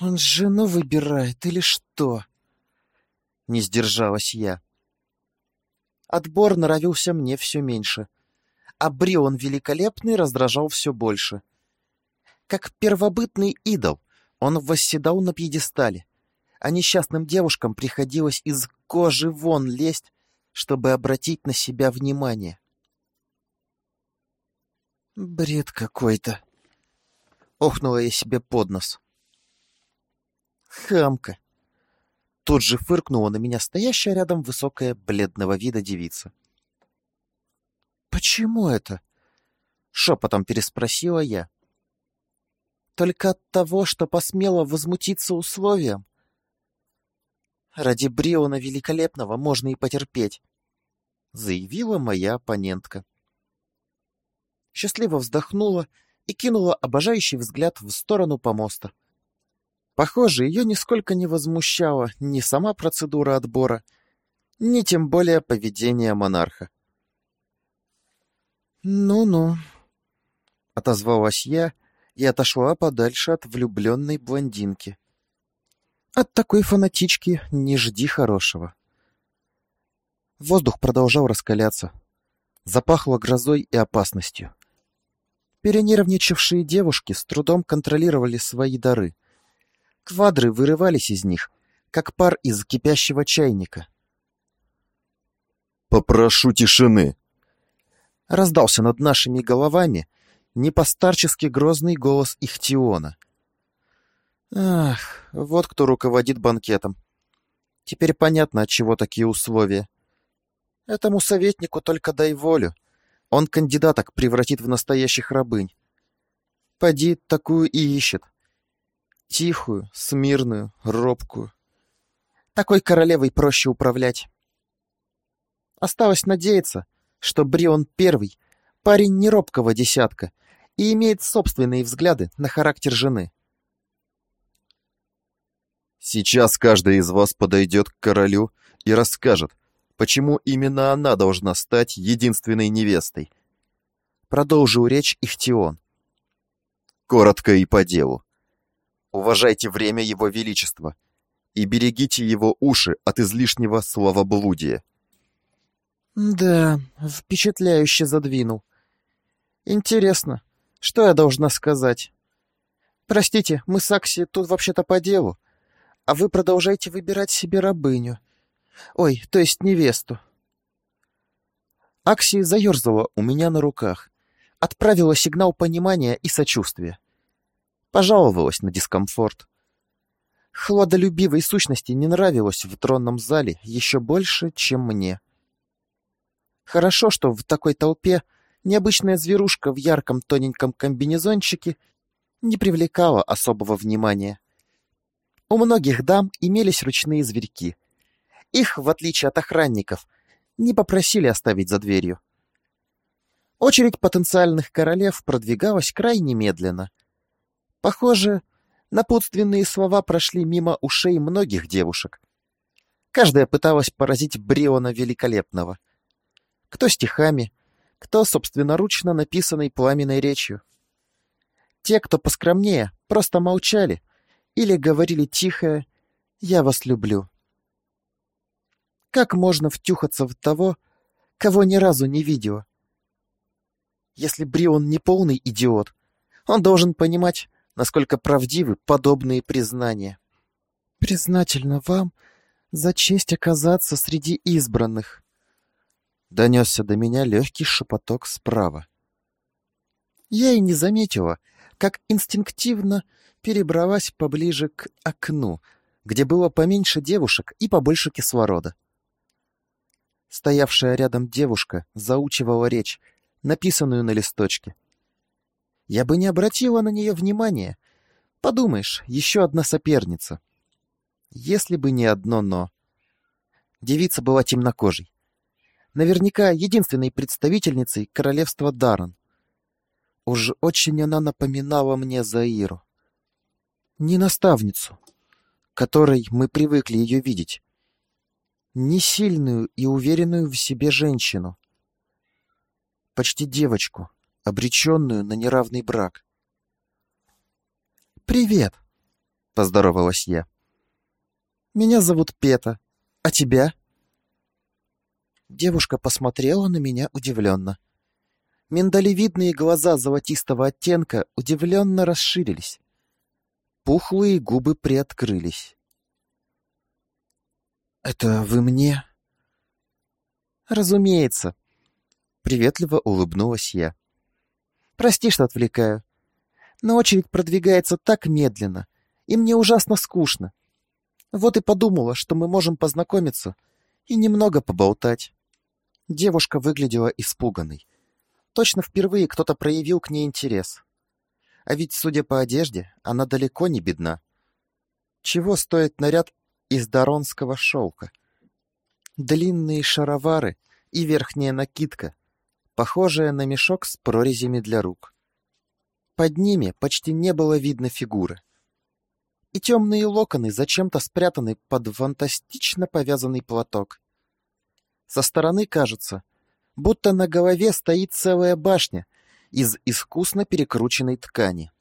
Он жену выбирает или что? Не сдержалась я. Отбор нравился мне все меньше, а Брион Великолепный раздражал все больше. Как первобытный идол, он восседал на пьедестале, а несчастным девушкам приходилось из кожи вон лезть, чтобы обратить на себя внимание. «Бред какой-то!» — охнула я себе под нос. «Хамка!» Тут же фыркнула на меня стоящая рядом высокая бледного вида девица. «Почему это?» — шепотом переспросила я. «Только от того, что посмела возмутиться условиям. Ради Бриона Великолепного можно и потерпеть», — заявила моя оппонентка. Счастливо вздохнула и кинула обожающий взгляд в сторону помоста. Похоже, ее нисколько не возмущала ни сама процедура отбора, ни тем более поведение монарха. «Ну-ну», — отозвалась я и отошла подальше от влюбленной блондинки. «От такой фанатички не жди хорошего». Воздух продолжал раскаляться. Запахло грозой и опасностью. Перенервничавшие девушки с трудом контролировали свои дары — Квадры вырывались из них, как пар из кипящего чайника. «Попрошу тишины!» Раздался над нашими головами непостарчески грозный голос Ихтиона. Ах, вот кто руководит банкетом. Теперь понятно, от чего такие условия. Этому советнику только дай волю. Он кандидаток превратит в настоящих рабынь. Поди, такую и ищет. Тихую, смирную, робкую. Такой королевой проще управлять. Осталось надеяться, что Брион Первый — парень не робкого десятка и имеет собственные взгляды на характер жены. Сейчас каждый из вас подойдет к королю и расскажет, почему именно она должна стать единственной невестой. Продолжил речь Ихтион. Коротко и по делу. Уважайте время Его Величества и берегите его уши от излишнего словоблудия. Да, впечатляюще задвинул. Интересно, что я должна сказать? Простите, мы с Акси тут вообще-то по делу, а вы продолжаете выбирать себе рабыню. Ой, то есть невесту. Акси заерзала у меня на руках, отправила сигнал понимания и сочувствия пожаловалась на дискомфорт. Хладолюбивой сущности не нравилось в тронном зале еще больше, чем мне. Хорошо, что в такой толпе необычная зверушка в ярком тоненьком комбинезончике не привлекала особого внимания. У многих дам имелись ручные зверьки. Их, в отличие от охранников, не попросили оставить за дверью. Очередь потенциальных королев продвигалась крайне медленно — Похоже, напутственные слова прошли мимо ушей многих девушек. Каждая пыталась поразить Бриона Великолепного. Кто стихами, кто собственноручно написанной пламенной речью. Те, кто поскромнее, просто молчали или говорили тихо «Я вас люблю». Как можно втюхаться в того, кого ни разу не видела? Если Брион не полный идиот, он должен понимать, насколько правдивы подобные признания. «Признательна вам за честь оказаться среди избранных», — донесся до меня легкий шепоток справа. Я и не заметила, как инстинктивно перебралась поближе к окну, где было поменьше девушек и побольше кислорода. Стоявшая рядом девушка заучивала речь, написанную на листочке я бы не обратила на нее внимания. Подумаешь, еще одна соперница. Если бы не одно «но». Девица была темнокожей. Наверняка единственной представительницей королевства Даран. Уж очень она напоминала мне Заиру. Не наставницу, которой мы привыкли ее видеть. Не сильную и уверенную в себе женщину. Почти девочку, обреченную на неравный брак. «Привет!» — поздоровалась я. «Меня зовут Пета. А тебя?» Девушка посмотрела на меня удивленно. Миндалевидные глаза золотистого оттенка удивленно расширились. Пухлые губы приоткрылись. «Это вы мне?» «Разумеется», — приветливо улыбнулась я. «Прости, что отвлекаю, но очередь продвигается так медленно, и мне ужасно скучно. Вот и подумала, что мы можем познакомиться и немного поболтать». Девушка выглядела испуганной. Точно впервые кто-то проявил к ней интерес. А ведь, судя по одежде, она далеко не бедна. Чего стоит наряд из даронского шелка? Длинные шаровары и верхняя накидка, похожая на мешок с прорезями для рук. Под ними почти не было видно фигуры. И темные локоны зачем-то спрятаны под фантастично повязанный платок. Со стороны кажется, будто на голове стоит целая башня из искусно перекрученной ткани.